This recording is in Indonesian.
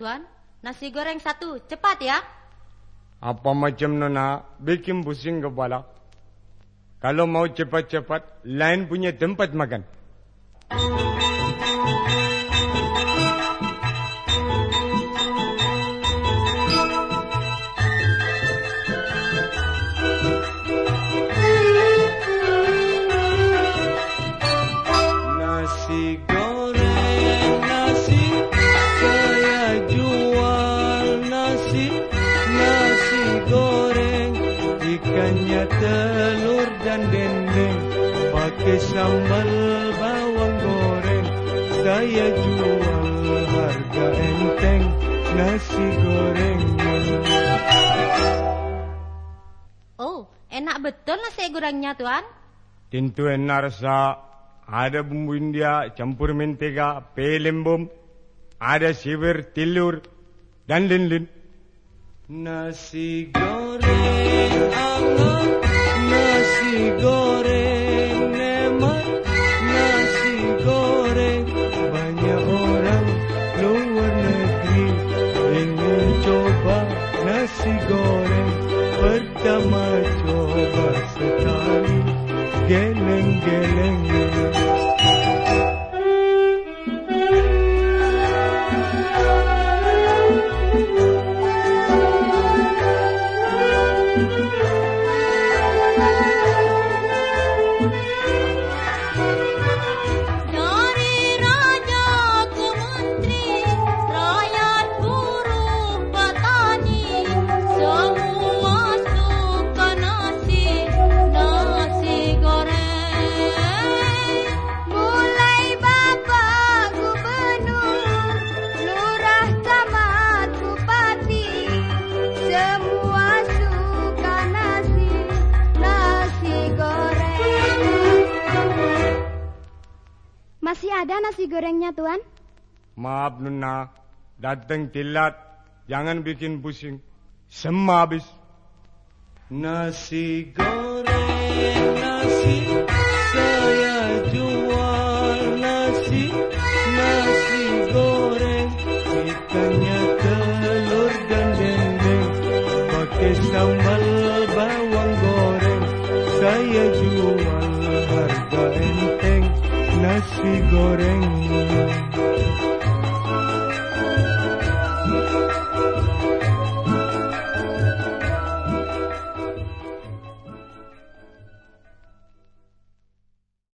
Tuan, nasi goreng satu, cepat ya. Apa macam nona bikin pusing kepala. Kalau mau cepat-cepat, lain punya tempat makan. Nasi goreng nasi saya jual nasi nasi goreng ikannya telur dan dendeng pakai sambal bawang goreng saya jual harga enteng nasi gorengnya Oh, enak betul nasi gorengnya, Tuan. Tentu enak rasa. Ada bumbu India, campur mentega, pelembum. Ada siwir, telur, dan lain-lain. Nasi goreng anget, nasi goreng nemat, nasi goreng banyak orang luar negeri ingin coba nasi goreng pertama coba sekali geleng-geleng. Masih ada nasi gorengnya, Tuan? Maaf Nuna, datang telat. Jangan bikin pusing. Semua habis. Nasi goreng nasi saya jual nasi nasi goreng ikannya telur dan dendeng pakai sambal nasi